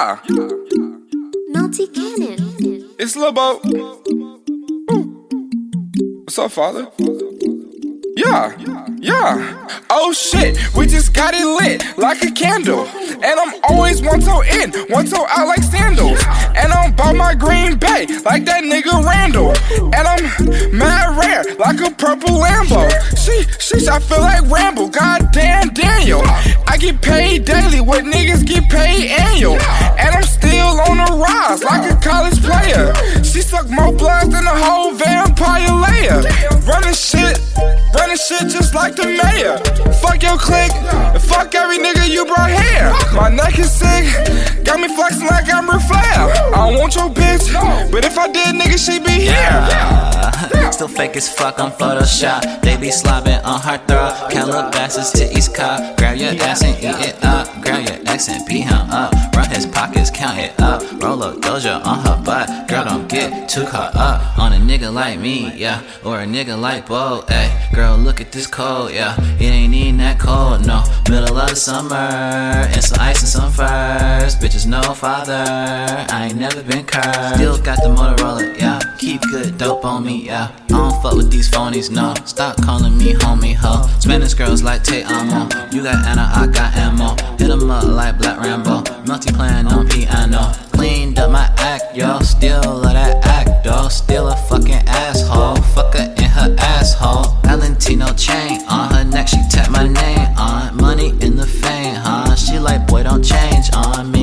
Yeah. Naughty Cannon. It's Lil Bo. What's up, father? Yeah, yeah. Oh shit, we just got it lit like a candle. And I'm always one toe in, one toe out like sandals. And I'm by my Green Bay like that nigga Randall. And I'm mad rare like a purple Lambo. She, she, I feel like Rambo. Goddamn Daniel. I get paid daily, what niggas get paid annual. And I'm still on the rise like a college player. She suck more blood than a whole vampire layer. Running shit, running shit just like the mayor. Fuck your clique, fuck every nigga you brought here. My neck is sick, got me flexing like I'm Flair. I don't want your bitch, but if I did, nigga, she'd be here. Still fake as fuck on Photoshop. They be slobbing on. Can't look bastards to East Cop. Grab your ass and eat it up. Grab your ex and beat him up. His pockets, count it up. Roll up doja on her butt. Girl, don't get too caught up on a nigga like me, yeah. Or a nigga like Bo, ayy. Girl, look at this cold, yeah. It ain't even that cold, no. Middle of the summer. And some ice and some furs. Bitches, no father. I ain't never been cursed. Still got the Motorola, yeah. Keep good dope on me, yeah. I don't fuck with these phonies, no. Stop calling me homie, ho. Spanish girls like Tay Amo. You got Anna, I got ammo. Up like Black Rambo. Multi playing on piano. Cleaned up my act, yo. Still love that act, though. Still a fucking asshole. Fuck her in her asshole. Valentino chain on her neck, she tap my name on. Money in the fame, huh? She like, boy, don't change on me.